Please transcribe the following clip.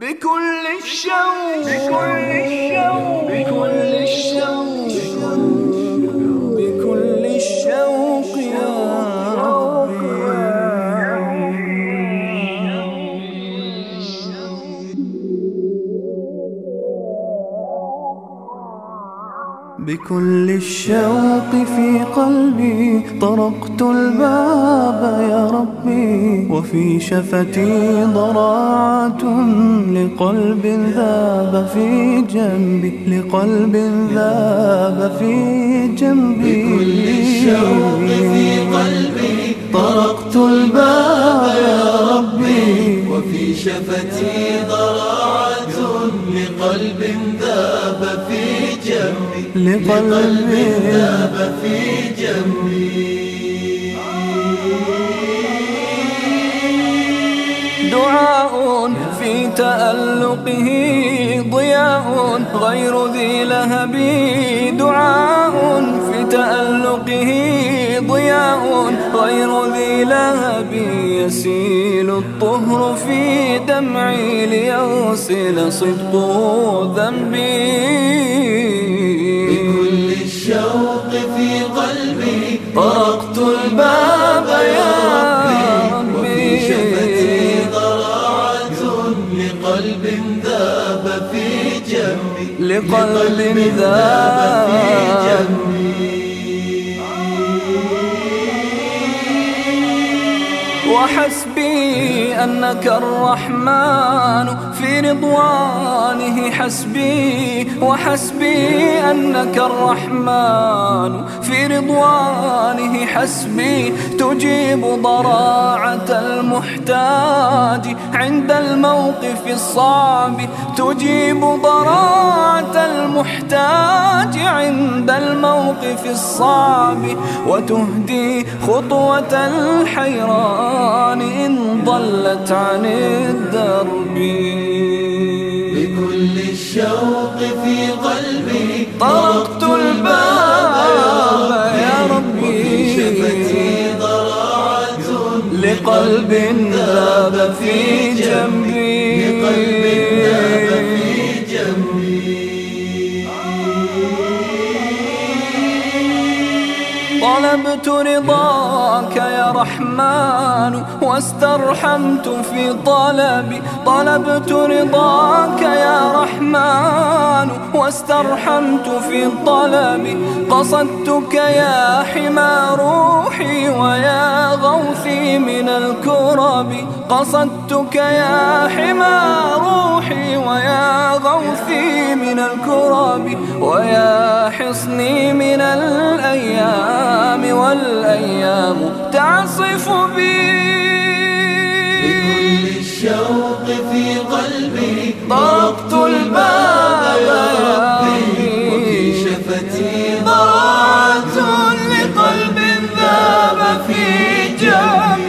بكل الشوق. بكل الشوق. بكل الشوق. بكل الشوق في قلبي طرقت الباب يا ربي وفي شفتي ضراعة لقلب ذاب في جنبي لقلب ذاب في جنبي. بكل الشوق في قلبي طرقت الباب يا ربي وفي شفتي ضراعة لقلب ذاب في جنبي لقلب ذاب في جنبي دعاء في تألقه ضياء غير ذي لهب. دعاء في تألقه ضياء غير ذي لهب. يسيل الطهر في دمعي ليغسل صدق ذنبي. طرقت الباب يا وفي شفتي ربي ضراعة لقلب ذاب في جنبي لقلب في ذاب جنبي وحسبي أنك الرحمن في رضوانه حسبي وحسبي أنك الرحمن في رضوانه حسبي تجيب ضراعة المحتاج عند الموقف الصعب. تجيب ضراعة المحتاج عند الموقف الصعب. وتهدي خطوة الحيران ضلت عن الدرب. بكل الشوق في قلبي طرقت الباب يا وفي شفتي ربي ضراعة لقلب ذاب في جنبي. لقلب ذاب في جنبي. طلبت رضاك يا رحمن واسترحمت في طلبي طلبت رضاك يا رحمن واسترحمت في طلبي قصدتك يا حمى روحي ويا غوثي من الكرب. قصدتك يا حمى روحي ويا غوثي من الكرب. ويا حصني من الأيام والأيام تعصف بي. بكل الشوق في قلبي طرقت الباب يا ربي. وفي شفتي ضراعة لقلب ذاب في جنبي.